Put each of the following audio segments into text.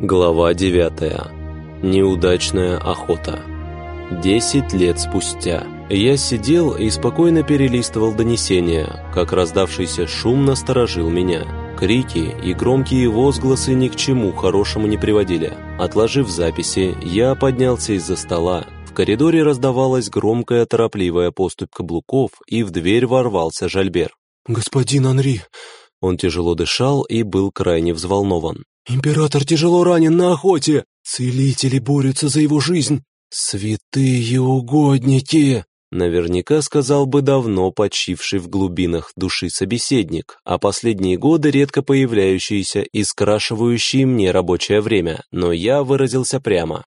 Глава 9. Неудачная охота. Десять лет спустя. Я сидел и спокойно перелистывал донесения, как раздавшийся шум насторожил меня. Крики и громкие возгласы ни к чему хорошему не приводили. Отложив записи, я поднялся из-за стола. В коридоре раздавалась громкая торопливая поступь каблуков, и в дверь ворвался Жальбер. «Господин Анри!» Он тяжело дышал и был крайне взволнован. Император тяжело ранен на охоте. Целители борются за его жизнь. Святые угодники!» Наверняка сказал бы давно почивший в глубинах души собеседник, а последние годы редко появляющийся и скрашивающий мне рабочее время, но я выразился прямо.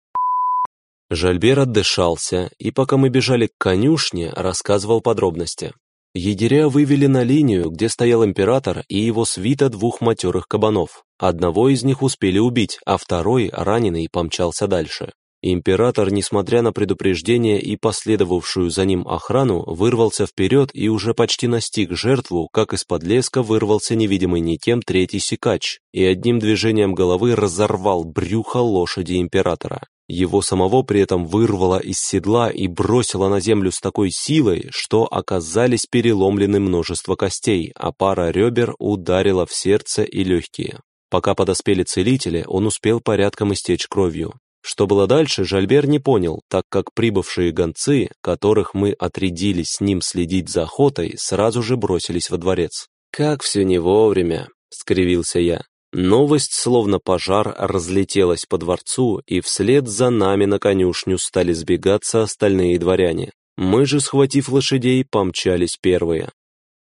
Жальбер отдышался, и пока мы бежали к конюшне, рассказывал подробности. Егеря вывели на линию, где стоял император и его свита двух матерых кабанов. Одного из них успели убить, а второй, раненый, помчался дальше. Император, несмотря на предупреждение и последовавшую за ним охрану, вырвался вперед и уже почти настиг жертву, как из-под леска вырвался невидимый никем третий сикач и одним движением головы разорвал брюхо лошади императора. Его самого при этом вырвало из седла и бросило на землю с такой силой, что оказались переломлены множество костей, а пара ребер ударила в сердце и легкие. Пока подоспели целители, он успел порядком истечь кровью. Что было дальше, Жальбер не понял, так как прибывшие гонцы, которых мы отрядили с ним следить за охотой, сразу же бросились во дворец. «Как все не вовремя», — скривился я. Новость, словно пожар, разлетелась по дворцу, и вслед за нами на конюшню стали сбегаться остальные дворяне. Мы же, схватив лошадей, помчались первые.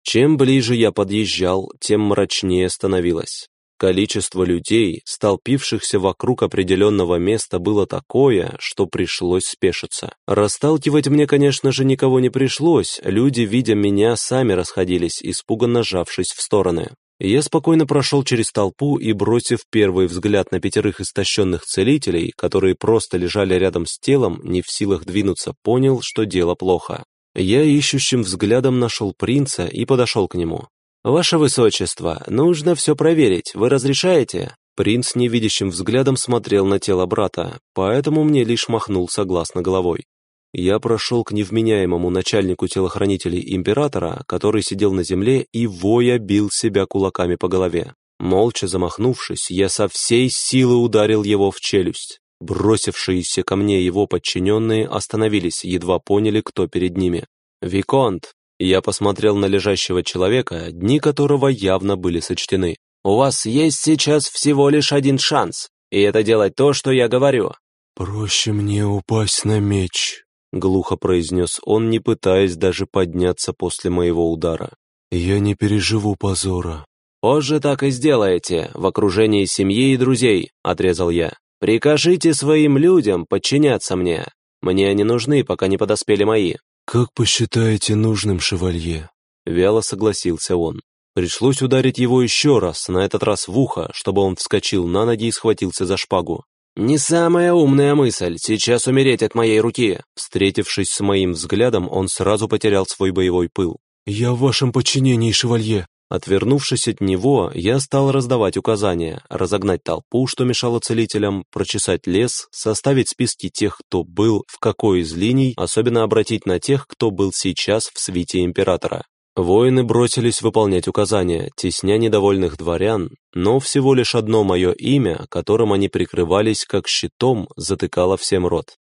Чем ближе я подъезжал, тем мрачнее становилось. Количество людей, столпившихся вокруг определенного места, было такое, что пришлось спешиться. Расталкивать мне, конечно же, никого не пришлось, люди, видя меня, сами расходились, испуганно сжавшись в стороны. Я спокойно прошел через толпу и, бросив первый взгляд на пятерых истощенных целителей, которые просто лежали рядом с телом, не в силах двинуться, понял, что дело плохо. Я ищущим взглядом нашел принца и подошел к нему. «Ваше Высочество, нужно все проверить, вы разрешаете?» Принц невидящим взглядом смотрел на тело брата, поэтому мне лишь махнул согласно головой. Я прошел к невменяемому начальнику телохранителей императора, который сидел на земле и воя бил себя кулаками по голове. Молча замахнувшись, я со всей силы ударил его в челюсть. Бросившиеся ко мне его подчиненные остановились, едва поняли, кто перед ними. «Виконт!» Я посмотрел на лежащего человека, дни которого явно были сочтены. «У вас есть сейчас всего лишь один шанс, и это делать то, что я говорю». «Проще мне упасть на меч», — глухо произнес он, не пытаясь даже подняться после моего удара. «Я не переживу позора». «Позже так и сделаете, в окружении семьи и друзей», — отрезал я. «Прикажите своим людям подчиняться мне. Мне они нужны, пока не подоспели мои». «Как посчитаете нужным, шевалье?» Вяло согласился он. Пришлось ударить его еще раз, на этот раз в ухо, чтобы он вскочил на ноги и схватился за шпагу. «Не самая умная мысль, сейчас умереть от моей руки!» Встретившись с моим взглядом, он сразу потерял свой боевой пыл. «Я в вашем подчинении, шевалье!» Отвернувшись от него, я стал раздавать указания, разогнать толпу, что мешало целителям, прочесать лес, составить списки тех, кто был в какой из линий, особенно обратить на тех, кто был сейчас в свите императора. Воины бросились выполнять указания, тесня недовольных дворян, но всего лишь одно мое имя, которым они прикрывались как щитом, затыкало всем рот.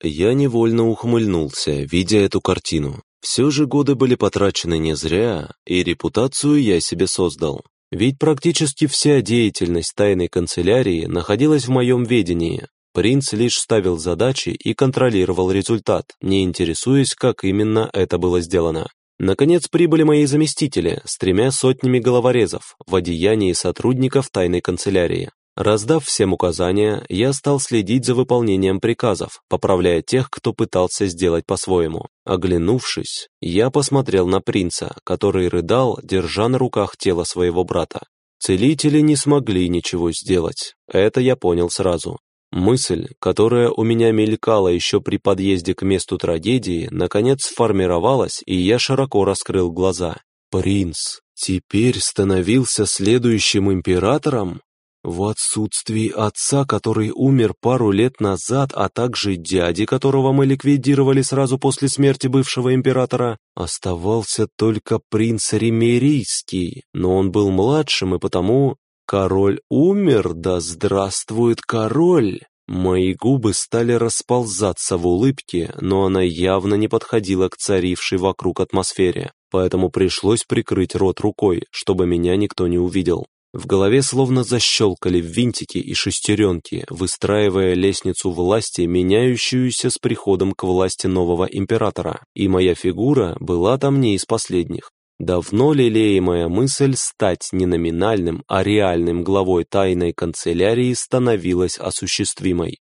Я невольно ухмыльнулся, видя эту картину. Все же годы были потрачены не зря, и репутацию я себе создал. Ведь практически вся деятельность тайной канцелярии находилась в моем ведении. Принц лишь ставил задачи и контролировал результат, не интересуясь, как именно это было сделано. Наконец прибыли мои заместители с тремя сотнями головорезов в одеянии сотрудников тайной канцелярии. Раздав всем указания, я стал следить за выполнением приказов, поправляя тех, кто пытался сделать по-своему. Оглянувшись, я посмотрел на принца, который рыдал, держа на руках тело своего брата. Целители не смогли ничего сделать, это я понял сразу. Мысль, которая у меня мелькала еще при подъезде к месту трагедии, наконец сформировалась, и я широко раскрыл глаза. Принц теперь становился следующим императором? В отсутствии отца, который умер пару лет назад, а также дяди, которого мы ликвидировали сразу после смерти бывшего императора, оставался только принц Ремерийский, но он был младшим и потому... Король умер, да здравствует король! Мои губы стали расползаться в улыбке, но она явно не подходила к царившей вокруг атмосфере, поэтому пришлось прикрыть рот рукой, чтобы меня никто не увидел. В голове словно защелкали винтики и шестеренки, выстраивая лестницу власти, меняющуюся с приходом к власти нового императора, и моя фигура была там не из последних. Давно лелеемая мысль стать не номинальным, а реальным главой тайной канцелярии становилась осуществимой.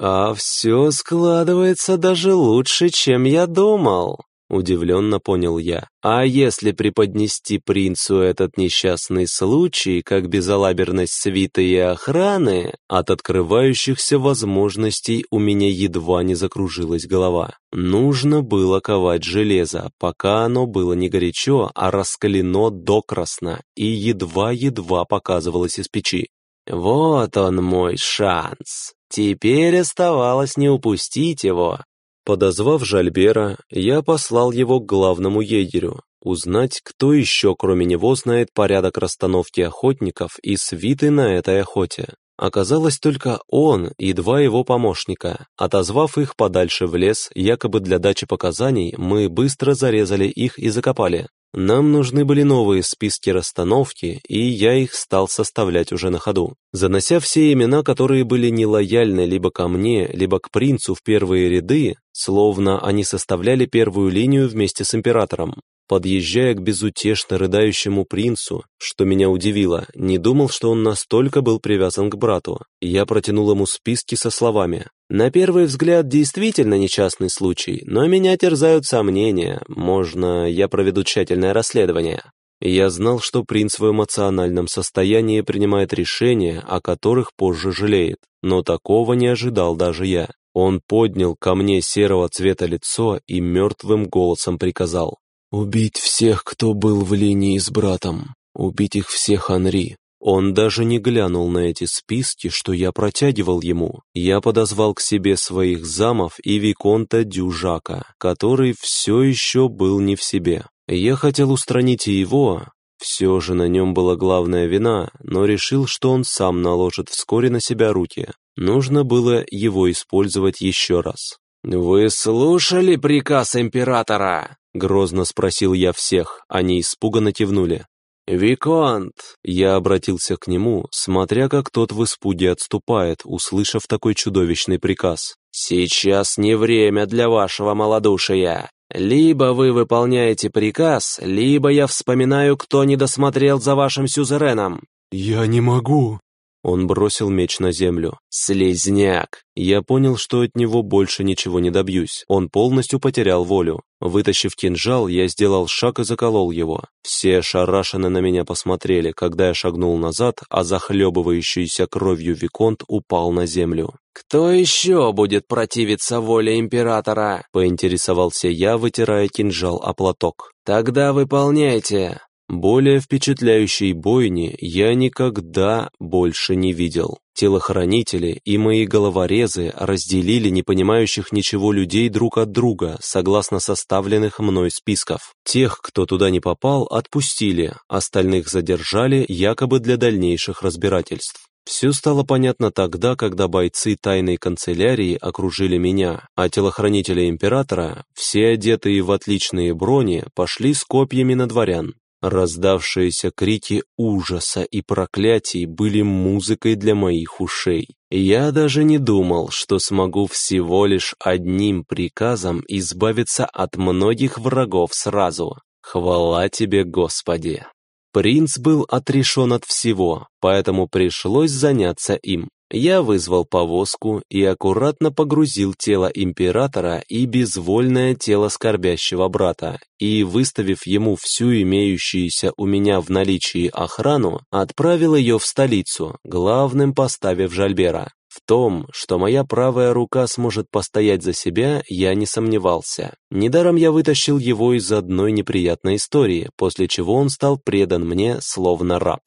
«А все складывается даже лучше, чем я думал», Удивленно понял я. А если преподнести принцу этот несчастный случай, как безалаберность свиты и охраны, от открывающихся возможностей у меня едва не закружилась голова. Нужно было ковать железо, пока оно было не горячо, а раскалено докрасно и едва-едва показывалось из печи. Вот он мой шанс. Теперь оставалось не упустить его. Подозвав Жальбера, я послал его к главному егерю, узнать, кто еще кроме него знает порядок расстановки охотников и свиты на этой охоте. Оказалось только он и два его помощника. Отозвав их подальше в лес, якобы для дачи показаний, мы быстро зарезали их и закопали. Нам нужны были новые списки расстановки, и я их стал составлять уже на ходу. Занося все имена, которые были нелояльны либо ко мне, либо к принцу в первые ряды, словно они составляли первую линию вместе с императором. Подъезжая к безутешно рыдающему принцу, что меня удивило, не думал, что он настолько был привязан к брату. Я протянул ему списки со словами «На первый взгляд действительно несчастный случай, но меня терзают сомнения, можно я проведу тщательное расследование». Я знал, что принц в эмоциональном состоянии принимает решения, о которых позже жалеет, но такого не ожидал даже я. Он поднял ко мне серого цвета лицо и мертвым голосом приказал Убить всех, кто был в линии с братом. Убить их всех Анри. Он даже не глянул на эти списки, что я протягивал ему. Я подозвал к себе своих замов и Виконта Дюжака, который все еще был не в себе. Я хотел устранить и его, все же на нем была главная вина, но решил, что он сам наложит вскоре на себя руки. Нужно было его использовать еще раз. «Вы слушали приказ императора?» Грозно спросил я всех, они испуганно кивнули. «Виконт!» Я обратился к нему, смотря как тот в испуге отступает, услышав такой чудовищный приказ. «Сейчас не время для вашего малодушия. Либо вы выполняете приказ, либо я вспоминаю, кто не досмотрел за вашим сюзереном». «Я не могу», он бросил меч на землю. «Слизняк!» Я понял, что от него больше ничего не добьюсь. Он полностью потерял волю. Вытащив кинжал, я сделал шаг и заколол его. Все ошарашенно на меня посмотрели, когда я шагнул назад, а захлебывающийся кровью Виконт упал на землю. «Кто еще будет противиться воле Императора?» — поинтересовался я, вытирая кинжал о платок. «Тогда выполняйте!» Более впечатляющей бойни я никогда больше не видел. Телохранители и мои головорезы разделили непонимающих ничего людей друг от друга, согласно составленных мной списков. Тех, кто туда не попал, отпустили, остальных задержали якобы для дальнейших разбирательств. Все стало понятно тогда, когда бойцы тайной канцелярии окружили меня, а телохранители императора, все одетые в отличные брони, пошли с копьями на дворян. Раздавшиеся крики ужаса и проклятий были музыкой для моих ушей. Я даже не думал, что смогу всего лишь одним приказом избавиться от многих врагов сразу. Хвала тебе, Господи! Принц был отрешен от всего, поэтому пришлось заняться им. Я вызвал повозку и аккуратно погрузил тело императора и безвольное тело скорбящего брата, и, выставив ему всю имеющуюся у меня в наличии охрану, отправил ее в столицу, главным поставив Жальбера. В том, что моя правая рука сможет постоять за себя, я не сомневался. Недаром я вытащил его из одной неприятной истории, после чего он стал предан мне словно раб.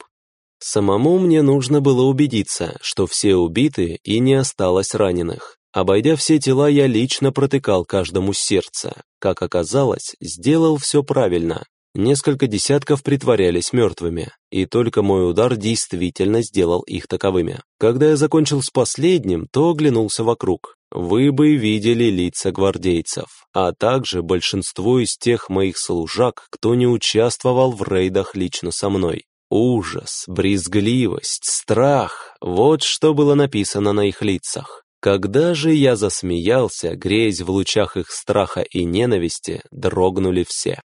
Самому мне нужно было убедиться, что все убиты и не осталось раненых. Обойдя все тела, я лично протыкал каждому сердце. Как оказалось, сделал все правильно. Несколько десятков притворялись мертвыми, и только мой удар действительно сделал их таковыми. Когда я закончил с последним, то оглянулся вокруг. Вы бы видели лица гвардейцев, а также большинство из тех моих служак, кто не участвовал в рейдах лично со мной. Ужас, брезгливость, страх — вот что было написано на их лицах. Когда же я засмеялся, греясь в лучах их страха и ненависти, дрогнули все.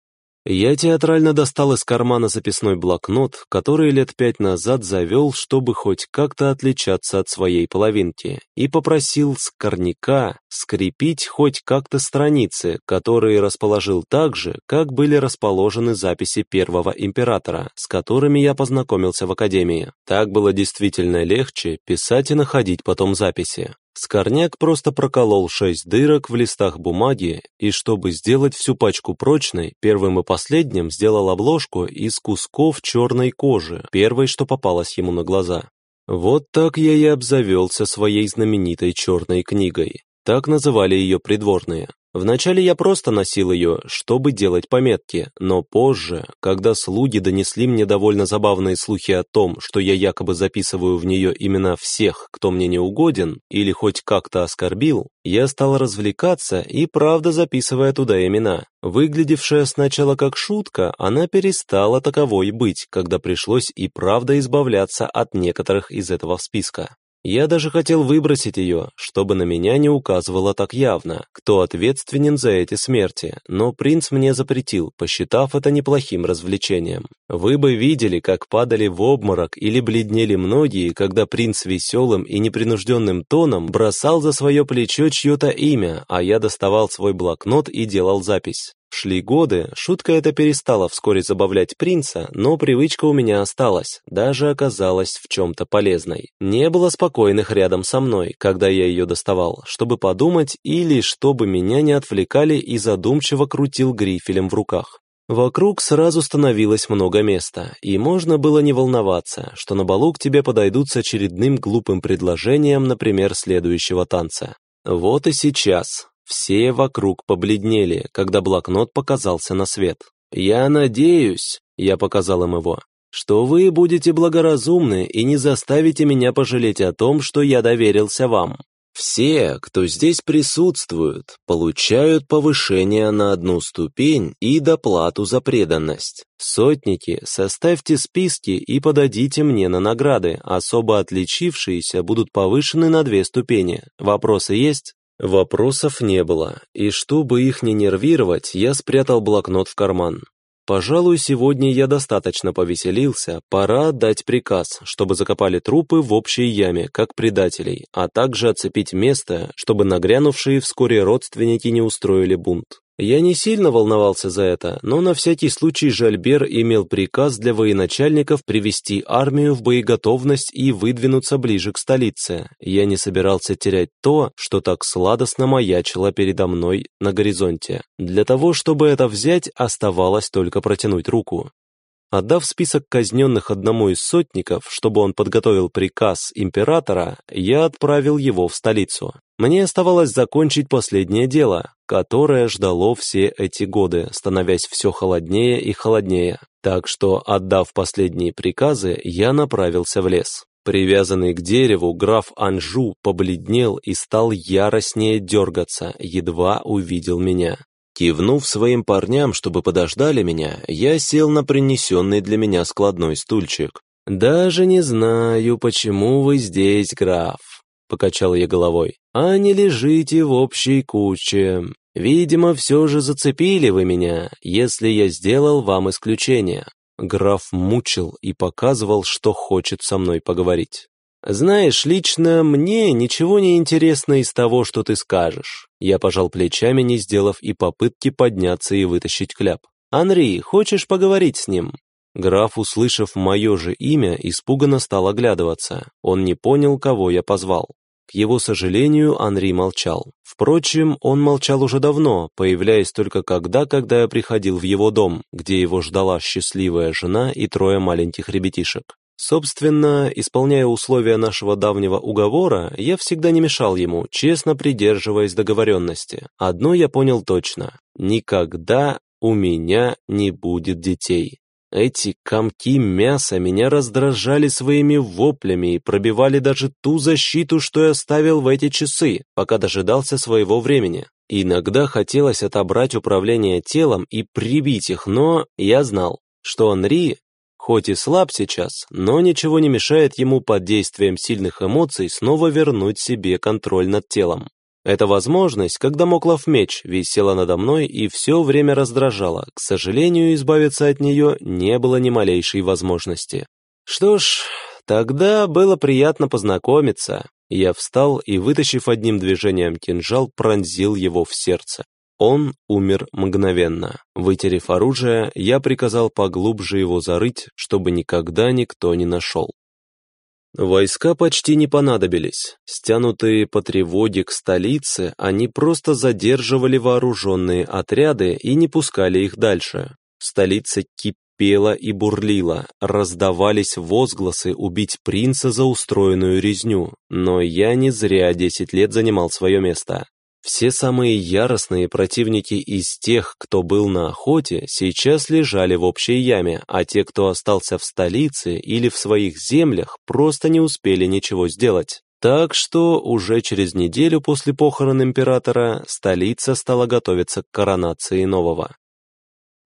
Я театрально достал из кармана записной блокнот, который лет пять назад завел, чтобы хоть как-то отличаться от своей половинки, и попросил скорняка скрепить хоть как-то страницы, которые расположил так же, как были расположены записи первого императора, с которыми я познакомился в академии. Так было действительно легче писать и находить потом записи. Скорняк просто проколол шесть дырок в листах бумаги и, чтобы сделать всю пачку прочной, первым и последним сделал обложку из кусков черной кожи, первой, что попалось ему на глаза. Вот так я и обзавелся своей знаменитой черной книгой. Так называли ее придворные. Вначале я просто носил ее, чтобы делать пометки, но позже, когда слуги донесли мне довольно забавные слухи о том, что я якобы записываю в нее имена всех, кто мне не угоден или хоть как-то оскорбил, я стал развлекаться и правда записывая туда имена. Выглядевшая сначала как шутка, она перестала таковой быть, когда пришлось и правда избавляться от некоторых из этого списка. Я даже хотел выбросить ее, чтобы на меня не указывало так явно, кто ответственен за эти смерти, но принц мне запретил, посчитав это неплохим развлечением. Вы бы видели, как падали в обморок или бледнели многие, когда принц веселым и непринужденным тоном бросал за свое плечо чье-то имя, а я доставал свой блокнот и делал запись. Шли годы, шутка эта перестала вскоре забавлять принца, но привычка у меня осталась, даже оказалась в чем-то полезной. Не было спокойных рядом со мной, когда я ее доставал, чтобы подумать или чтобы меня не отвлекали и задумчиво крутил грифелем в руках. Вокруг сразу становилось много места, и можно было не волноваться, что на балу к тебе подойдут с очередным глупым предложением, например, следующего танца. Вот и сейчас, все вокруг побледнели, когда блокнот показался на свет. «Я надеюсь», — я показал им его, «что вы будете благоразумны и не заставите меня пожалеть о том, что я доверился вам. Все, кто здесь присутствует, получают повышение на одну ступень и доплату за преданность. Сотники, составьте списки и подадите мне на награды, особо отличившиеся будут повышены на две ступени. Вопросы есть?» Вопросов не было, и чтобы их не нервировать, я спрятал блокнот в карман. Пожалуй, сегодня я достаточно повеселился, пора отдать приказ, чтобы закопали трупы в общей яме, как предателей, а также оцепить место, чтобы нагрянувшие вскоре родственники не устроили бунт. Я не сильно волновался за это, но на всякий случай Жальбер имел приказ для военачальников привести армию в боеготовность и выдвинуться ближе к столице. Я не собирался терять то, что так сладостно маячило передо мной на горизонте. Для того, чтобы это взять, оставалось только протянуть руку. Отдав список казненных одному из сотников, чтобы он подготовил приказ императора, я отправил его в столицу. Мне оставалось закончить последнее дело, которое ждало все эти годы, становясь все холоднее и холоднее. Так что, отдав последние приказы, я направился в лес. Привязанный к дереву, граф Анжу побледнел и стал яростнее дергаться, едва увидел меня. Кивнув своим парням, чтобы подождали меня, я сел на принесенный для меня складной стульчик. «Даже не знаю, почему вы здесь, граф», — покачал я головой, «а не лежите в общей куче. Видимо, все же зацепили вы меня, если я сделал вам исключение». Граф мучил и показывал, что хочет со мной поговорить. «Знаешь, лично мне ничего не интересно из того, что ты скажешь». Я пожал плечами, не сделав и попытки подняться и вытащить кляп. «Анри, хочешь поговорить с ним?» Граф, услышав мое же имя, испуганно стал оглядываться. Он не понял, кого я позвал. К его сожалению, Анри молчал. Впрочем, он молчал уже давно, появляясь только когда, когда я приходил в его дом, где его ждала счастливая жена и трое маленьких ребятишек. Собственно, исполняя условия нашего давнего уговора, я всегда не мешал ему, честно придерживаясь договоренности. Одно я понял точно – никогда у меня не будет детей. Эти комки мяса меня раздражали своими воплями и пробивали даже ту защиту, что я ставил в эти часы, пока дожидался своего времени. Иногда хотелось отобрать управление телом и прибить их, но я знал, что Анри, хоть и слаб сейчас, но ничего не мешает ему под действием сильных эмоций снова вернуть себе контроль над телом. Эта возможность, когда Моклов меч висела надо мной и все время раздражала, к сожалению, избавиться от нее не было ни малейшей возможности. Что ж, тогда было приятно познакомиться. Я встал и, вытащив одним движением кинжал, пронзил его в сердце. Он умер мгновенно. Вытерев оружие, я приказал поглубже его зарыть, чтобы никогда никто не нашел. Войска почти не понадобились. Стянутые по тревоге к столице, они просто задерживали вооруженные отряды и не пускали их дальше. Столица кипела и бурлила, раздавались возгласы убить принца за устроенную резню, но я не зря десять лет занимал свое место. Все самые яростные противники из тех, кто был на охоте, сейчас лежали в общей яме, а те, кто остался в столице или в своих землях, просто не успели ничего сделать. Так что уже через неделю после похорон императора столица стала готовиться к коронации нового.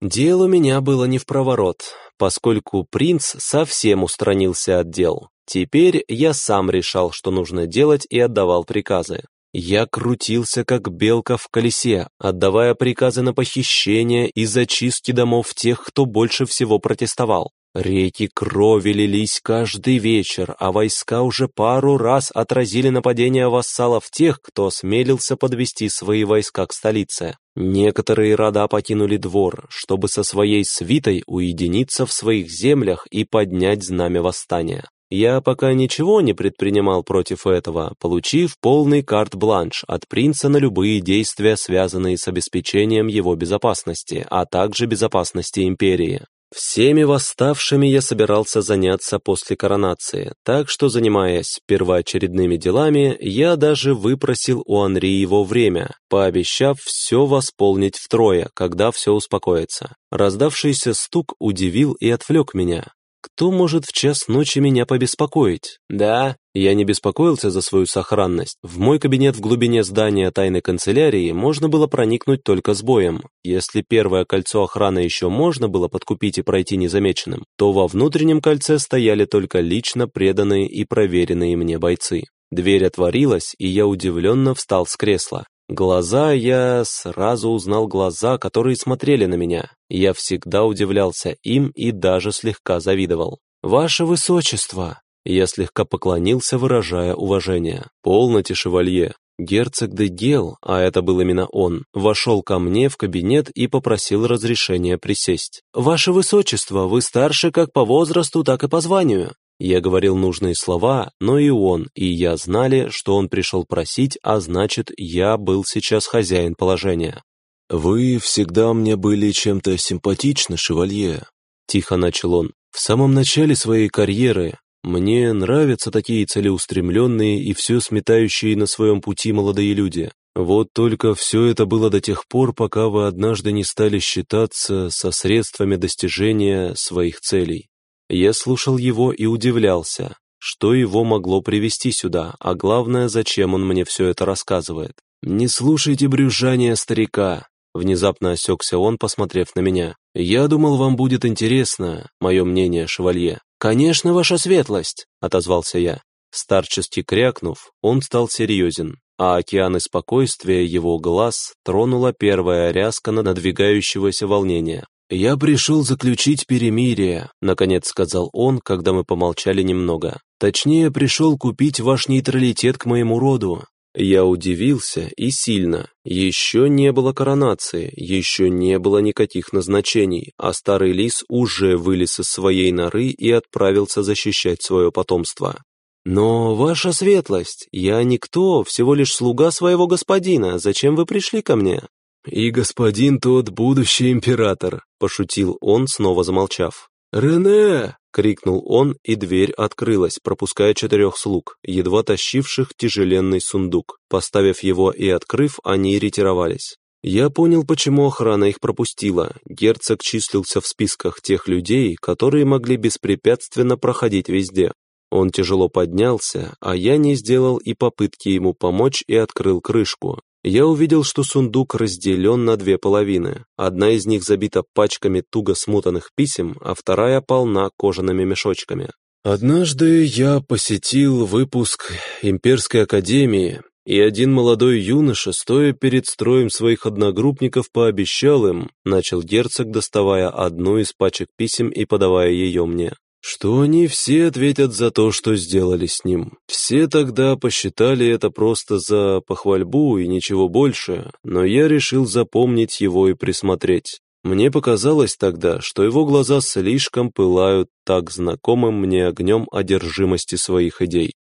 Дело у меня было не в проворот, поскольку принц совсем устранился от дел. Теперь я сам решал, что нужно делать и отдавал приказы. Я крутился, как белка в колесе, отдавая приказы на похищение и зачистки домов тех, кто больше всего протестовал. Реки крови лились каждый вечер, а войска уже пару раз отразили нападения вассалов тех, кто осмелился подвести свои войска к столице. Некоторые рода покинули двор, чтобы со своей свитой уединиться в своих землях и поднять знамя восстания. Я пока ничего не предпринимал против этого, получив полный карт-бланш от принца на любые действия, связанные с обеспечением его безопасности, а также безопасности империи. Всеми восставшими я собирался заняться после коронации, так что, занимаясь первоочередными делами, я даже выпросил у Анри его время, пообещав все восполнить втрое, когда все успокоится. Раздавшийся стук удивил и отвлек меня. Кто может в час ночи меня побеспокоить? Да, я не беспокоился за свою сохранность. В мой кабинет в глубине здания тайной канцелярии можно было проникнуть только с боем. Если первое кольцо охраны еще можно было подкупить и пройти незамеченным, то во внутреннем кольце стояли только лично преданные и проверенные мне бойцы. Дверь отворилась, и я удивленно встал с кресла. Глаза я сразу узнал глаза, которые смотрели на меня. Я всегда удивлялся им и даже слегка завидовал. «Ваше Высочество!» Я слегка поклонился, выражая уважение. «Полноте, шевалье!» Герцог де Гел, а это был именно он, вошел ко мне в кабинет и попросил разрешения присесть. «Ваше Высочество, вы старше как по возрасту, так и по званию. Я говорил нужные слова, но и он, и я знали, что он пришел просить, а значит, я был сейчас хозяин положения. «Вы всегда мне были чем-то симпатичны, шевалье», — тихо начал он. «В самом начале своей карьеры мне нравятся такие целеустремленные и все сметающие на своем пути молодые люди. Вот только все это было до тех пор, пока вы однажды не стали считаться со средствами достижения своих целей. Я слушал его и удивлялся, что его могло привести сюда, а главное, зачем он мне все это рассказывает. «Не слушайте брюзжания старика», — внезапно осекся он, посмотрев на меня. «Я думал, вам будет интересно, мое мнение, шевалье». «Конечно, ваша светлость», — отозвался я. Старчески крякнув, он стал серьезен, а океаны спокойствия его глаз тронула первая ряска на надвигающегося волнения. «Я пришел заключить перемирие», — наконец сказал он, когда мы помолчали немного. «Точнее, пришел купить ваш нейтралитет к моему роду». Я удивился и сильно. Еще не было коронации, еще не было никаких назначений, а старый лис уже вылез из своей норы и отправился защищать свое потомство. «Но, ваша светлость, я никто, всего лишь слуга своего господина, зачем вы пришли ко мне?» «И господин тот будущий император», — пошутил он, снова замолчав. «Рене!» — крикнул он, и дверь открылась, пропуская четырех слуг, едва тащивших тяжеленный сундук. Поставив его и открыв, они ретировались. Я понял, почему охрана их пропустила. Герцог числился в списках тех людей, которые могли беспрепятственно проходить везде. Он тяжело поднялся, а я не сделал и попытки ему помочь и открыл крышку. Я увидел, что сундук разделен на две половины. Одна из них забита пачками туго смутанных писем, а вторая полна кожаными мешочками. Однажды я посетил выпуск Имперской Академии, и один молодой юноша, стоя перед строем своих одногруппников, пообещал им, начал герцог, доставая одну из пачек писем и подавая ее мне что они все ответят за то, что сделали с ним. Все тогда посчитали это просто за похвальбу и ничего больше, но я решил запомнить его и присмотреть. Мне показалось тогда, что его глаза слишком пылают так знакомым мне огнем одержимости своих идей.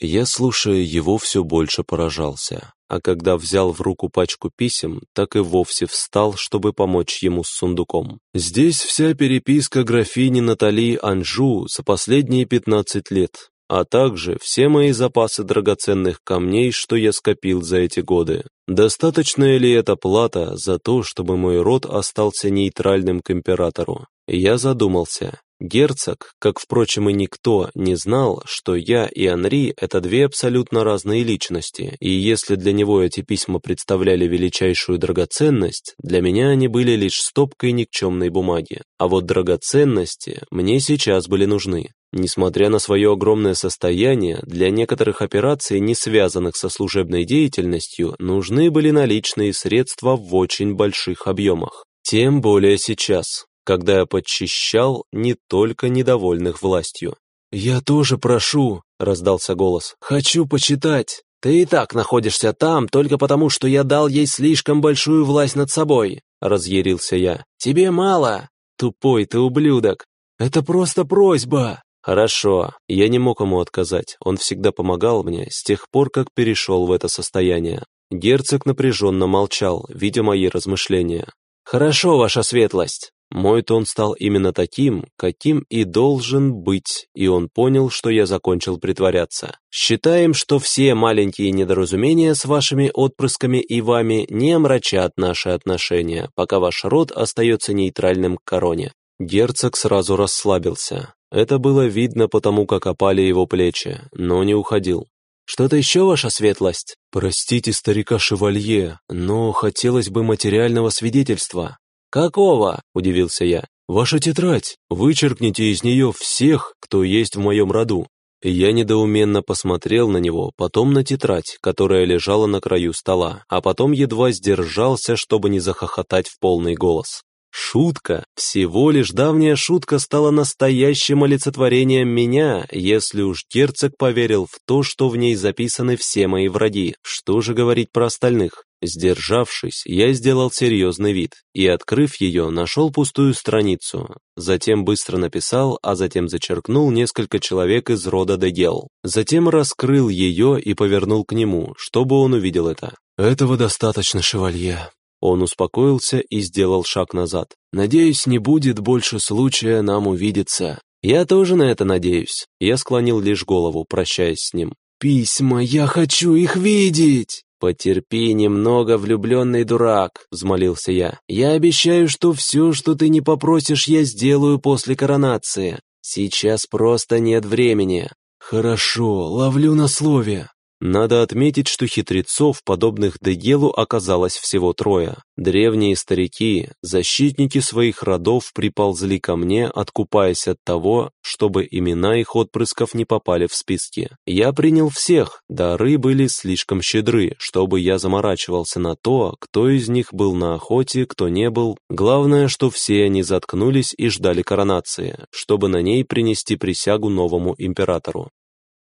Я, слушая его, все больше поражался, а когда взял в руку пачку писем, так и вовсе встал, чтобы помочь ему с сундуком. Здесь вся переписка графини Натали Анжу за последние 15 лет, а также все мои запасы драгоценных камней, что я скопил за эти годы. Достаточная ли это плата за то, чтобы мой род остался нейтральным к императору? Я задумался. Герцог, как, впрочем, и никто, не знал, что я и Анри – это две абсолютно разные личности, и если для него эти письма представляли величайшую драгоценность, для меня они были лишь стопкой никчемной бумаги. А вот драгоценности мне сейчас были нужны. Несмотря на свое огромное состояние, для некоторых операций, не связанных со служебной деятельностью, нужны были наличные средства в очень больших объемах. Тем более сейчас, когда я подчищал не только недовольных властью. «Я тоже прошу», — раздался голос, — «хочу почитать». «Ты и так находишься там, только потому, что я дал ей слишком большую власть над собой», — разъярился я. «Тебе мало?» «Тупой ты ублюдок». «Это просто просьба». «Хорошо, я не мог ему отказать, он всегда помогал мне с тех пор, как перешел в это состояние». Герцог напряженно молчал, видя мои размышления. «Хорошо, ваша светлость», мой тон стал именно таким, каким и должен быть, и он понял, что я закончил притворяться. Считаем, что все маленькие недоразумения с вашими отпрысками и вами не омрачат наши отношения, пока ваш род остается нейтральным к короне. Герцог сразу расслабился. Это было видно потому, как опали его плечи, но не уходил. «Что-то еще, ваша светлость?» «Простите старика Шевалье, но хотелось бы материального свидетельства». «Какого?» – удивился я. «Ваша тетрадь. Вычеркните из нее всех, кто есть в моем роду». Я недоуменно посмотрел на него, потом на тетрадь, которая лежала на краю стола, а потом едва сдержался, чтобы не захохотать в полный голос. Шутка, всего лишь давняя шутка стала настоящим олицетворением меня, если уж герцог поверил в то, что в ней записаны все мои враги. Что же говорить про остальных? Сдержавшись, я сделал серьезный вид и, открыв ее, нашел пустую страницу. Затем быстро написал, а затем зачеркнул несколько человек из рода Дегел. Затем раскрыл ее и повернул к нему, чтобы он увидел это. «Этого достаточно, шевалье», он успокоился и сделал шаг назад. «Надеюсь, не будет больше случая нам увидеться». «Я тоже на это надеюсь». Я склонил лишь голову, прощаясь с ним. «Письма, я хочу их видеть!» «Потерпи немного, влюбленный дурак», — взмолился я. «Я обещаю, что все, что ты не попросишь, я сделаю после коронации. Сейчас просто нет времени». «Хорошо, ловлю на слове». Надо отметить, что хитрецов, подобных Дегелу, оказалось всего трое. Древние старики, защитники своих родов, приползли ко мне, откупаясь от того, чтобы имена их отпрысков не попали в списки. Я принял всех, дары были слишком щедры, чтобы я заморачивался на то, кто из них был на охоте, кто не был. Главное, что все они заткнулись и ждали коронации, чтобы на ней принести присягу новому императору.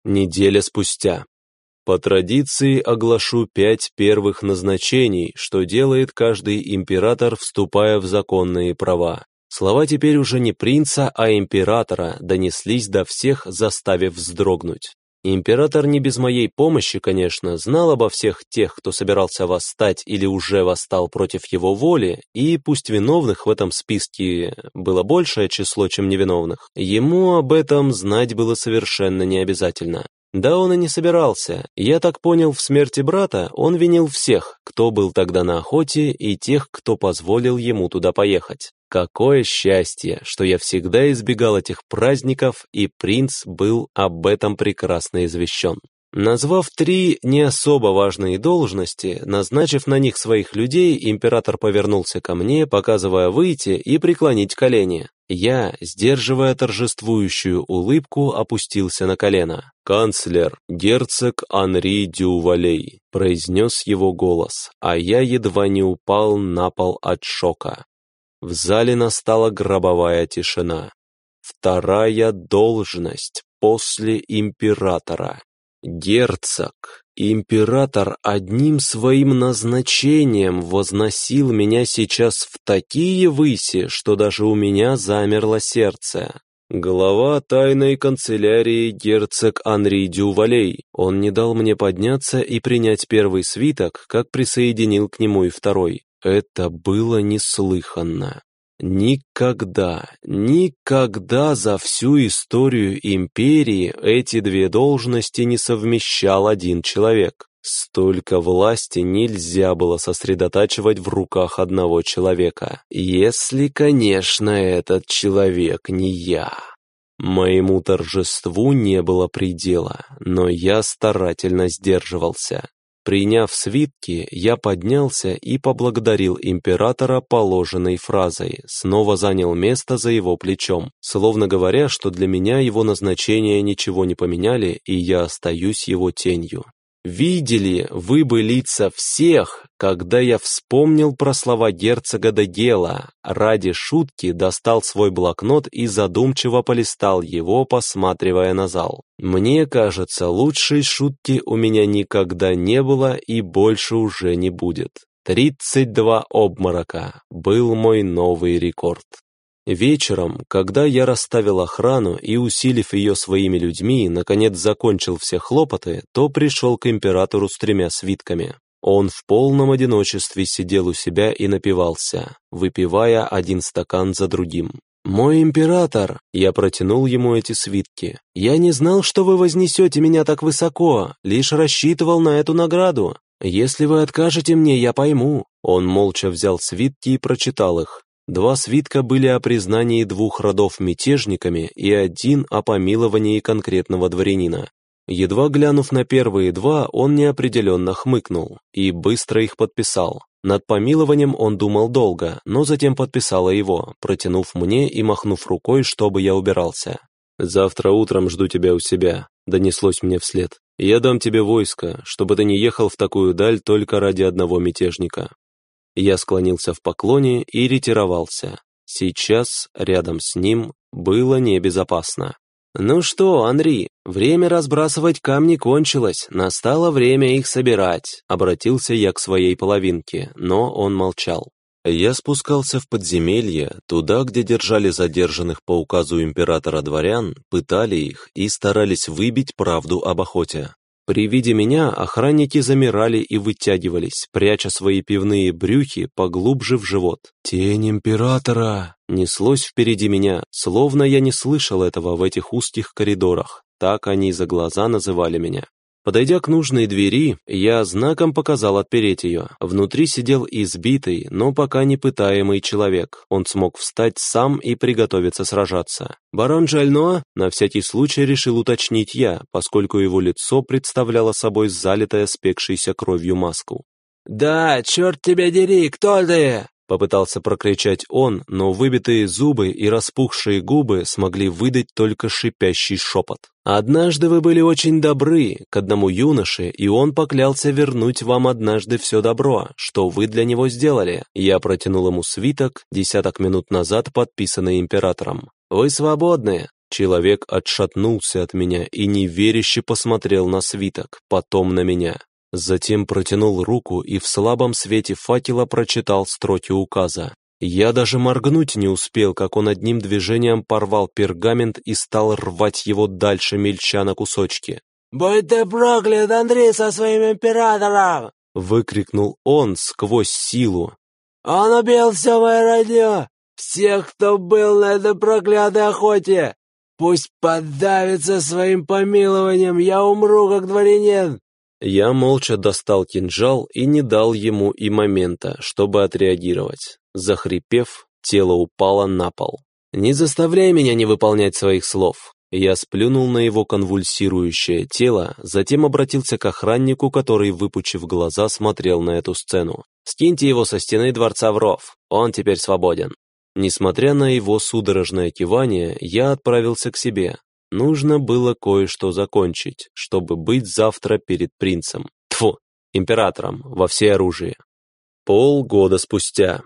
Неделя спустя. По традиции оглашу пять первых назначений, что делает каждый император, вступая в законные права. Слова теперь уже не принца, а императора донеслись до всех, заставив вздрогнуть. Император не без моей помощи, конечно, знал обо всех тех, кто собирался восстать или уже восстал против его воли, и пусть виновных в этом списке было большее число, чем невиновных, ему об этом знать было совершенно не обязательно. Да он и не собирался. Я так понял, в смерти брата он винил всех, кто был тогда на охоте, и тех, кто позволил ему туда поехать. Какое счастье, что я всегда избегал этих праздников, и принц был об этом прекрасно извещен. Назвав три не особо важные должности, назначив на них своих людей, император повернулся ко мне, показывая выйти и преклонить колени. Я, сдерживая торжествующую улыбку, опустился на колено. «Канцлер, герцог Анри Дювалей», — произнес его голос, а я едва не упал на пол от шока. В зале настала гробовая тишина. Вторая должность после императора. Герцог, император одним своим назначением возносил меня сейчас в такие выси, что даже у меня замерло сердце. Глава тайной канцелярии герцог Анри Дювалей. Он не дал мне подняться и принять первый свиток, как присоединил к нему и второй. Это было неслыханно. Никогда, никогда за всю историю империи эти две должности не совмещал один человек. Столько власти нельзя было сосредотачивать в руках одного человека. Если, конечно, этот человек не я. Моему торжеству не было предела, но я старательно сдерживался. Приняв свитки, я поднялся и поблагодарил императора положенной фразой, снова занял место за его плечом, словно говоря, что для меня его назначения ничего не поменяли, и я остаюсь его тенью. Видели вы бы лица всех, когда я вспомнил про слова герцога Дегела, ради шутки достал свой блокнот и задумчиво полистал его, посматривая на зал. Мне кажется, лучшей шутки у меня никогда не было и больше уже не будет. 32 обморока был мой новый рекорд. Вечером, когда я расставил охрану и, усилив ее своими людьми, наконец закончил все хлопоты, то пришел к императору с тремя свитками. Он в полном одиночестве сидел у себя и напивался, выпивая один стакан за другим. «Мой император!» Я протянул ему эти свитки. «Я не знал, что вы вознесете меня так высоко, лишь рассчитывал на эту награду. Если вы откажете мне, я пойму». Он молча взял свитки и прочитал их. Два свитка были о признании двух родов мятежниками и один о помиловании конкретного дворянина. Едва глянув на первые два, он неопределенно хмыкнул и быстро их подписал. Над помилованием он думал долго, но затем подписала его, протянув мне и махнув рукой, чтобы я убирался. «Завтра утром жду тебя у себя», — донеслось мне вслед. «Я дам тебе войско, чтобы ты не ехал в такую даль только ради одного мятежника. Я склонился в поклоне и ретировался. Сейчас рядом с ним было небезопасно. «Ну что, Анри, время разбрасывать камни кончилось, настало время их собирать», обратился я к своей половинке, но он молчал. Я спускался в подземелье, туда, где держали задержанных по указу императора дворян, пытали их и старались выбить правду об охоте. При виде меня охранники замирали и вытягивались, пряча свои пивные брюхи поглубже в живот. «Тень императора!» Неслось впереди меня, словно я не слышал этого в этих узких коридорах. Так они за глаза называли меня. Подойдя к нужной двери, я знаком показал отпереть ее. Внутри сидел избитый, но пока не пытаемый человек. Он смог встать сам и приготовиться сражаться. «Барон Жально?» На всякий случай решил уточнить я, поскольку его лицо представляло собой залитое спекшейся кровью маску. «Да, черт тебя дери, кто ты?» Попытался прокричать он, но выбитые зубы и распухшие губы смогли выдать только шипящий шепот. «Однажды вы были очень добры к одному юноше, и он поклялся вернуть вам однажды все добро, что вы для него сделали. Я протянул ему свиток, десяток минут назад подписанный императором. Вы свободны». Человек отшатнулся от меня и неверяще посмотрел на свиток, потом на меня. Затем протянул руку и в слабом свете факела прочитал строки указа. Я даже моргнуть не успел, как он одним движением порвал пергамент и стал рвать его дальше мельча на кусочки. «Будь ты проклят, Андрей, со своим императором!» Выкрикнул он сквозь силу. «Он убил все мое родню! Всех, кто был на этой проклятой охоте! Пусть подавится своим помилованием, я умру как дворянин!» Я молча достал кинжал и не дал ему и момента, чтобы отреагировать. Захрипев, тело упало на пол. «Не заставляй меня не выполнять своих слов!» Я сплюнул на его конвульсирующее тело, затем обратился к охраннику, который, выпучив глаза, смотрел на эту сцену. «Скиньте его со стены дворца в ров, он теперь свободен». Несмотря на его судорожное кивание, я отправился к себе. Нужно было кое-что закончить, чтобы быть завтра перед принцем. Тфу, императором во всеоружии. Полгода спустя.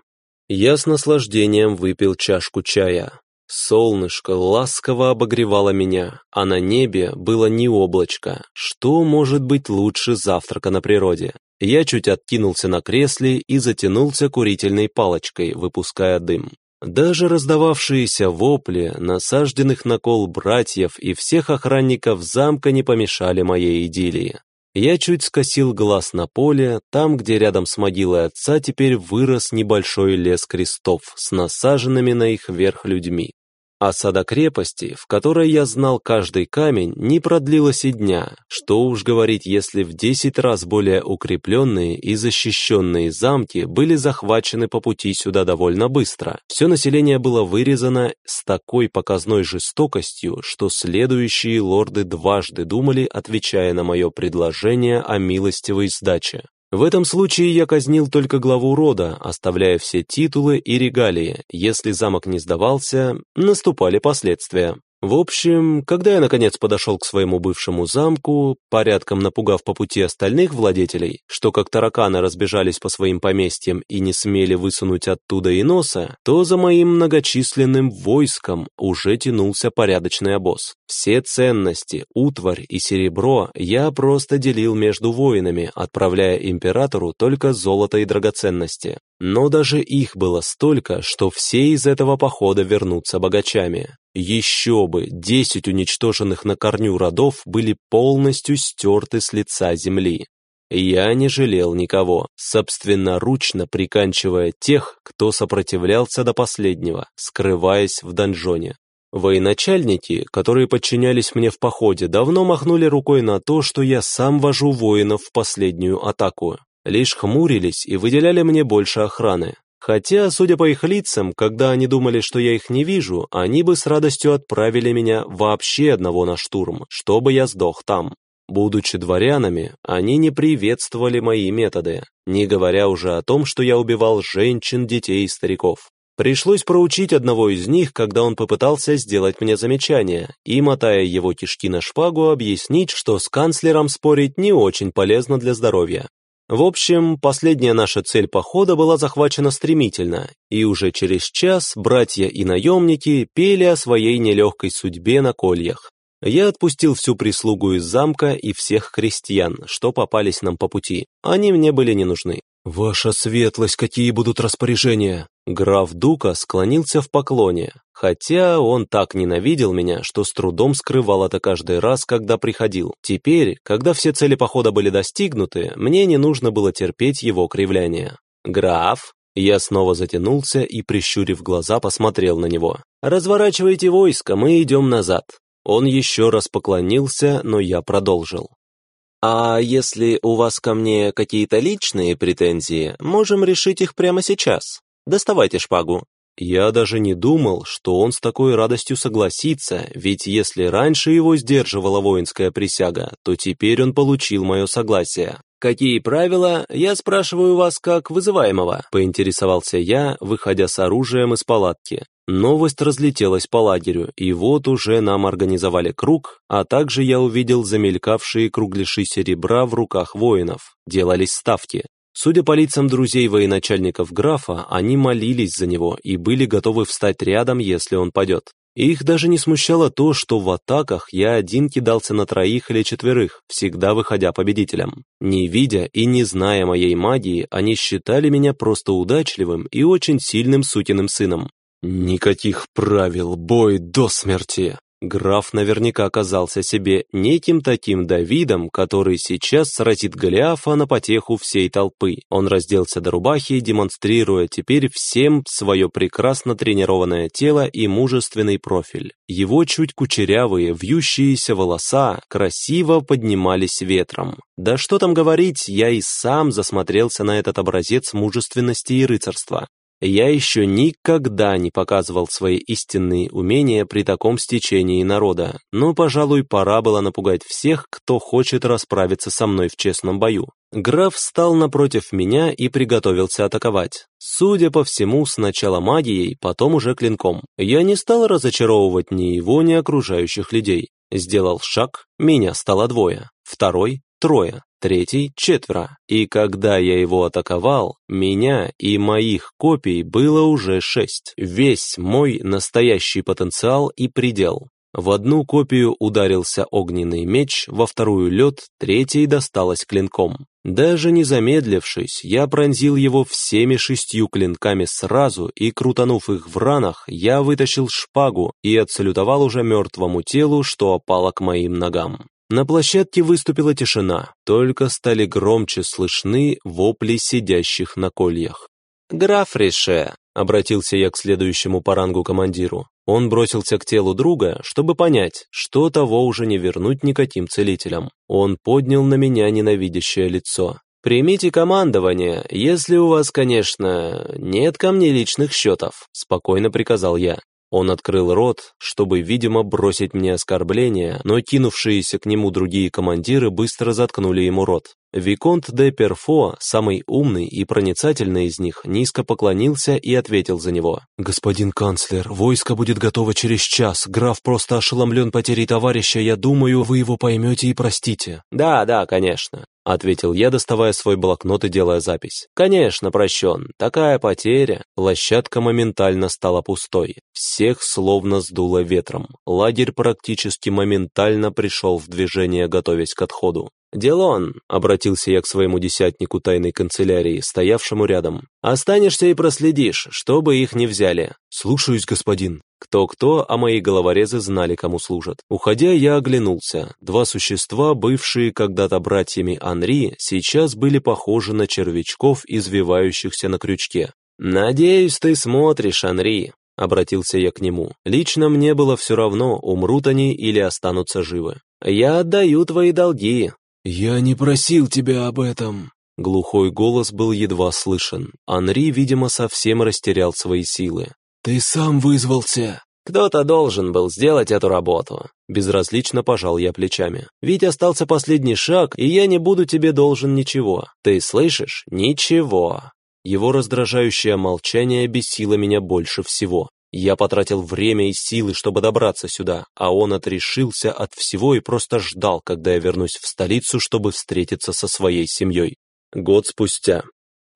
Я с наслаждением выпил чашку чая. Солнышко ласково обогревало меня, а на небе было не облачко. Что может быть лучше завтрака на природе? Я чуть откинулся на кресле и затянулся курительной палочкой, выпуская дым. Даже раздававшиеся вопли, насажденных на кол братьев и всех охранников замка не помешали моей идиллии. Я чуть скосил глаз на поле, там, где рядом с могилой отца теперь вырос небольшой лес крестов с насаженными на их верх людьми. Осада крепости, в которой я знал каждый камень, не продлилась и дня, что уж говорить, если в десять раз более укрепленные и защищенные замки были захвачены по пути сюда довольно быстро. Все население было вырезано с такой показной жестокостью, что следующие лорды дважды думали, отвечая на мое предложение о милостивой сдаче. В этом случае я казнил только главу рода, оставляя все титулы и регалии. Если замок не сдавался, наступали последствия. В общем, когда я наконец подошел к своему бывшему замку, порядком напугав по пути остальных владетелей, что как тараканы разбежались по своим поместьям и не смели высунуть оттуда и носа, то за моим многочисленным войском уже тянулся порядочный обоз. Все ценности, утварь и серебро я просто делил между воинами, отправляя императору только золото и драгоценности. Но даже их было столько, что все из этого похода вернутся богачами. Еще бы, десять уничтоженных на корню родов были полностью стерты с лица земли. Я не жалел никого, собственноручно приканчивая тех, кто сопротивлялся до последнего, скрываясь в донжоне. Военачальники, которые подчинялись мне в походе, давно махнули рукой на то, что я сам вожу воинов в последнюю атаку. Лишь хмурились и выделяли мне больше охраны. Хотя, судя по их лицам, когда они думали, что я их не вижу, они бы с радостью отправили меня вообще одного на штурм, чтобы я сдох там. Будучи дворянами, они не приветствовали мои методы, не говоря уже о том, что я убивал женщин, детей и стариков. Пришлось проучить одного из них, когда он попытался сделать мне замечание, и, мотая его кишки на шпагу, объяснить, что с канцлером спорить не очень полезно для здоровья. В общем, последняя наша цель похода была захвачена стремительно, и уже через час братья и наемники пели о своей нелегкой судьбе на кольях. Я отпустил всю прислугу из замка и всех крестьян, что попались нам по пути. Они мне были не нужны. «Ваша светлость, какие будут распоряжения?» Граф Дука склонился в поклоне, хотя он так ненавидел меня, что с трудом скрывал это каждый раз, когда приходил. Теперь, когда все цели похода были достигнуты, мне не нужно было терпеть его кривляние. «Граф?» Я снова затянулся и, прищурив глаза, посмотрел на него. «Разворачивайте войско, мы идем назад». Он еще раз поклонился, но я продолжил. «А если у вас ко мне какие-то личные претензии, можем решить их прямо сейчас. Доставайте шпагу». Я даже не думал, что он с такой радостью согласится, ведь если раньше его сдерживала воинская присяга, то теперь он получил мое согласие. «Какие правила? Я спрашиваю вас как вызываемого», — поинтересовался я, выходя с оружием из палатки. Новость разлетелась по лагерю, и вот уже нам организовали круг, а также я увидел замелькавшие кругляши серебра в руках воинов. Делались ставки. Судя по лицам друзей военачальников графа, они молились за него и были готовы встать рядом, если он падет. Их даже не смущало то, что в атаках я один кидался на троих или четверых, всегда выходя победителем. Не видя и не зная моей магии, они считали меня просто удачливым и очень сильным сукиным сыном. «Никаких правил, бой до смерти!» Граф наверняка оказался себе неким таким Давидом, который сейчас сразит Голиафа на потеху всей толпы. Он разделся до рубахи, демонстрируя теперь всем свое прекрасно тренированное тело и мужественный профиль. Его чуть кучерявые, вьющиеся волоса красиво поднимались ветром. Да что там говорить, я и сам засмотрелся на этот образец мужественности и рыцарства. Я еще никогда не показывал свои истинные умения при таком стечении народа, но, пожалуй, пора было напугать всех, кто хочет расправиться со мной в честном бою. Граф встал напротив меня и приготовился атаковать. Судя по всему, сначала магией, потом уже клинком. Я не стал разочаровывать ни его, ни окружающих людей. Сделал шаг, меня стало двое. Второй — трое третий — четверо, и когда я его атаковал, меня и моих копий было уже шесть. Весь мой настоящий потенциал и предел. В одну копию ударился огненный меч, во вторую лед, третий досталось клинком. Даже не замедлившись, я пронзил его всеми шестью клинками сразу, и, крутанув их в ранах, я вытащил шпагу и отсалютовал уже мертвому телу, что опало к моим ногам. На площадке выступила тишина, только стали громче слышны вопли сидящих на кольях. «Граф Реше», — обратился я к следующему по рангу командиру. Он бросился к телу друга, чтобы понять, что того уже не вернуть никаким целителям. Он поднял на меня ненавидящее лицо. «Примите командование, если у вас, конечно, нет ко мне личных счетов», — спокойно приказал я. Он открыл рот, чтобы, видимо, бросить мне оскорбление, но кинувшиеся к нему другие командиры быстро заткнули ему рот. Виконт де Перфо, самый умный и проницательный из них, низко поклонился и ответил за него. «Господин канцлер, войско будет готово через час. Граф просто ошеломлен потерей товарища. Я думаю, вы его поймете и простите». «Да, да, конечно ответил я, доставая свой блокнот и делая запись. «Конечно, прощен. Такая потеря». Площадка моментально стала пустой. Всех словно сдуло ветром. Лагерь практически моментально пришел в движение, готовясь к отходу. «Делон», — обратился я к своему десятнику тайной канцелярии, стоявшему рядом, — «останешься и проследишь, чтобы их не взяли». «Слушаюсь, господин». Кто-кто, а мои головорезы знали, кому служат. Уходя, я оглянулся. Два существа, бывшие когда-то братьями Анри, сейчас были похожи на червячков, извивающихся на крючке. «Надеюсь, ты смотришь, Анри», — обратился я к нему. «Лично мне было все равно, умрут они или останутся живы. Я отдаю твои долги, «Я не просил тебя об этом!» Глухой голос был едва слышен. Анри, видимо, совсем растерял свои силы. «Ты сам вызвался!» «Кто-то должен был сделать эту работу!» Безразлично пожал я плечами. «Ведь остался последний шаг, и я не буду тебе должен ничего. Ты слышишь? Ничего!» Его раздражающее молчание бесило меня больше всего. Я потратил время и силы, чтобы добраться сюда, а он отрешился от всего и просто ждал, когда я вернусь в столицу, чтобы встретиться со своей семьей. Год спустя.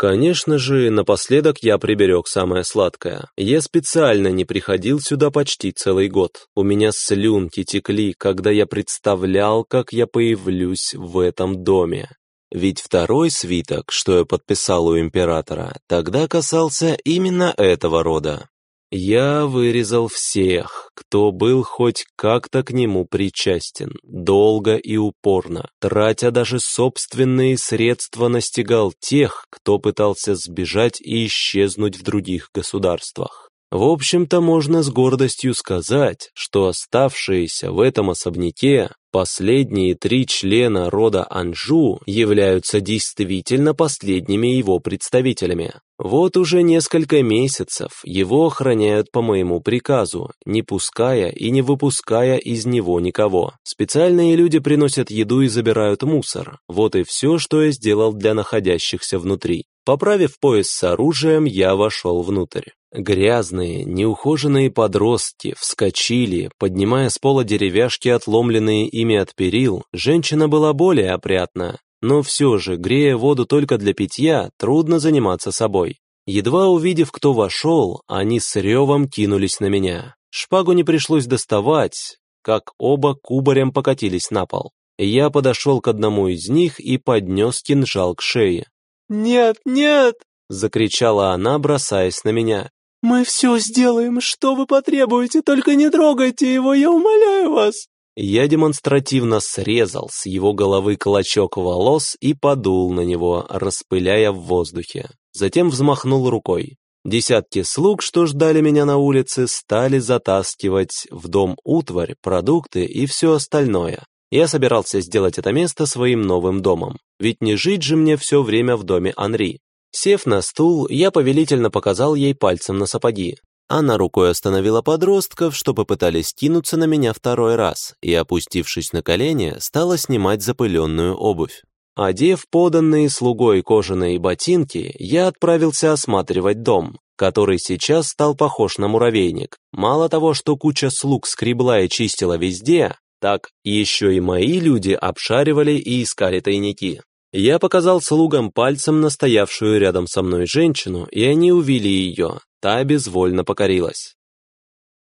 Конечно же, напоследок я приберег самое сладкое. Я специально не приходил сюда почти целый год. У меня слюнки текли, когда я представлял, как я появлюсь в этом доме. Ведь второй свиток, что я подписал у императора, тогда касался именно этого рода. Я вырезал всех, кто был хоть как-то к нему причастен, долго и упорно, тратя даже собственные средства настигал тех, кто пытался сбежать и исчезнуть в других государствах. В общем-то, можно с гордостью сказать, что оставшиеся в этом особняке последние три члена рода Анжу являются действительно последними его представителями. Вот уже несколько месяцев его охраняют по моему приказу, не пуская и не выпуская из него никого. Специальные люди приносят еду и забирают мусор. Вот и все, что я сделал для находящихся внутри. Поправив пояс с оружием, я вошел внутрь. Грязные, неухоженные подростки вскочили, поднимая с пола деревяшки, отломленные ими от перил. Женщина была более опрятна, но все же, грея воду только для питья, трудно заниматься собой. Едва увидев, кто вошел, они с ревом кинулись на меня. Шпагу не пришлось доставать, как оба кубарем покатились на пол. Я подошел к одному из них и поднес кинжал к шее. «Нет, нет!» — закричала она, бросаясь на меня. «Мы все сделаем, что вы потребуете, только не трогайте его, я умоляю вас!» Я демонстративно срезал с его головы клочок волос и подул на него, распыляя в воздухе. Затем взмахнул рукой. Десятки слуг, что ждали меня на улице, стали затаскивать в дом утварь, продукты и все остальное. Я собирался сделать это место своим новым домом, ведь не жить же мне все время в доме Анри. Сев на стул, я повелительно показал ей пальцем на сапоги. Она рукой остановила подростков, что попытались кинуться на меня второй раз, и, опустившись на колени, стала снимать запыленную обувь. Одев поданные слугой кожаные ботинки, я отправился осматривать дом, который сейчас стал похож на муравейник. Мало того, что куча слуг скребла и чистила везде, так еще и мои люди обшаривали и искали тайники. Я показал слугам пальцем настоявшую рядом со мной женщину, и они увели ее, та безвольно покорилась.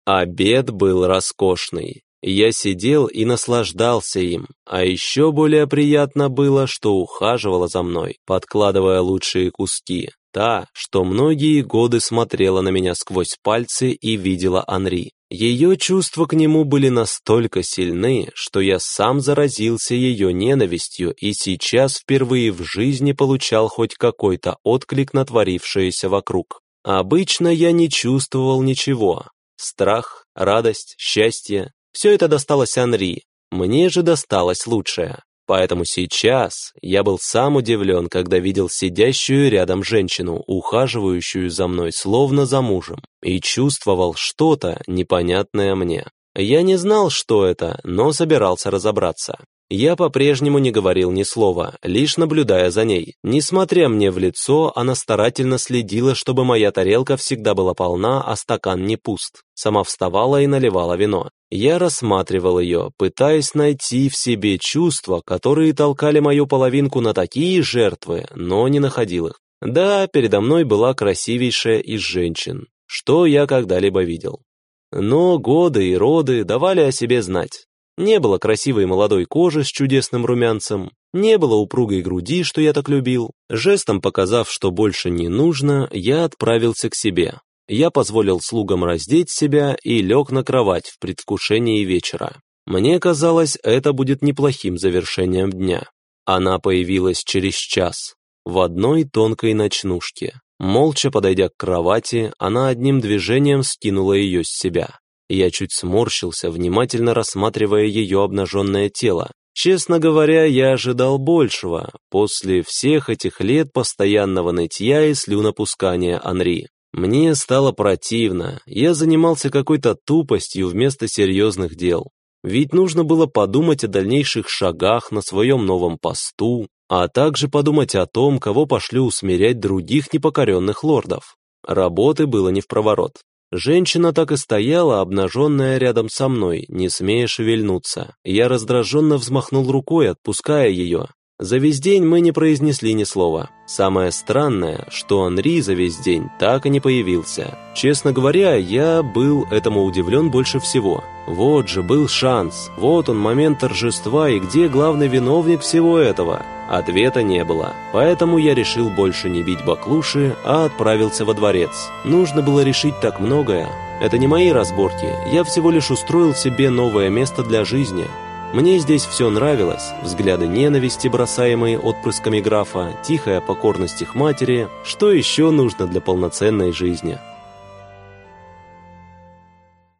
Обед был роскошный. Я сидел и наслаждался им, а еще более приятно было, что ухаживала за мной, подкладывая лучшие куски. Та, что многие годы смотрела на меня сквозь пальцы и видела Анри. Ее чувства к нему были настолько сильны, что я сам заразился ее ненавистью и сейчас впервые в жизни получал хоть какой-то отклик на творившееся вокруг. Обычно я не чувствовал ничего. Страх, радость, счастье – все это досталось Анри, мне же досталось лучшее. Поэтому сейчас я был сам удивлен, когда видел сидящую рядом женщину, ухаживающую за мной словно за мужем, и чувствовал что-то непонятное мне. Я не знал, что это, но собирался разобраться. Я по-прежнему не говорил ни слова, лишь наблюдая за ней. Несмотря мне в лицо, она старательно следила, чтобы моя тарелка всегда была полна, а стакан не пуст. Сама вставала и наливала вино. Я рассматривал ее, пытаясь найти в себе чувства, которые толкали мою половинку на такие жертвы, но не находил их. Да, передо мной была красивейшая из женщин, что я когда-либо видел. Но годы и роды давали о себе знать. Не было красивой молодой кожи с чудесным румянцем, не было упругой груди, что я так любил. Жестом показав, что больше не нужно, я отправился к себе. Я позволил слугам раздеть себя и лег на кровать в предвкушении вечера. Мне казалось, это будет неплохим завершением дня. Она появилась через час, в одной тонкой ночнушке. Молча подойдя к кровати, она одним движением скинула ее с себя. Я чуть сморщился, внимательно рассматривая ее обнаженное тело. Честно говоря, я ожидал большего после всех этих лет постоянного нытья и слюнопускания Анри. Мне стало противно, я занимался какой-то тупостью вместо серьезных дел. Ведь нужно было подумать о дальнейших шагах на своем новом посту, а также подумать о том, кого пошлю усмирять других непокоренных лордов. Работы было не в проворот. Женщина так и стояла, обнаженная рядом со мной, не смея шевельнуться. Я раздраженно взмахнул рукой, отпуская ее. За весь день мы не произнесли ни слова. Самое странное, что Анри за весь день так и не появился. Честно говоря, я был этому удивлен больше всего. Вот же был шанс, вот он момент торжества и где главный виновник всего этого? Ответа не было, поэтому я решил больше не бить баклуши, а отправился во дворец. Нужно было решить так многое. Это не мои разборки, я всего лишь устроил себе новое место для жизни. Мне здесь все нравилось, взгляды ненависти, бросаемые отпрысками графа, тихая покорность их матери. Что еще нужно для полноценной жизни?